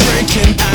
drinking.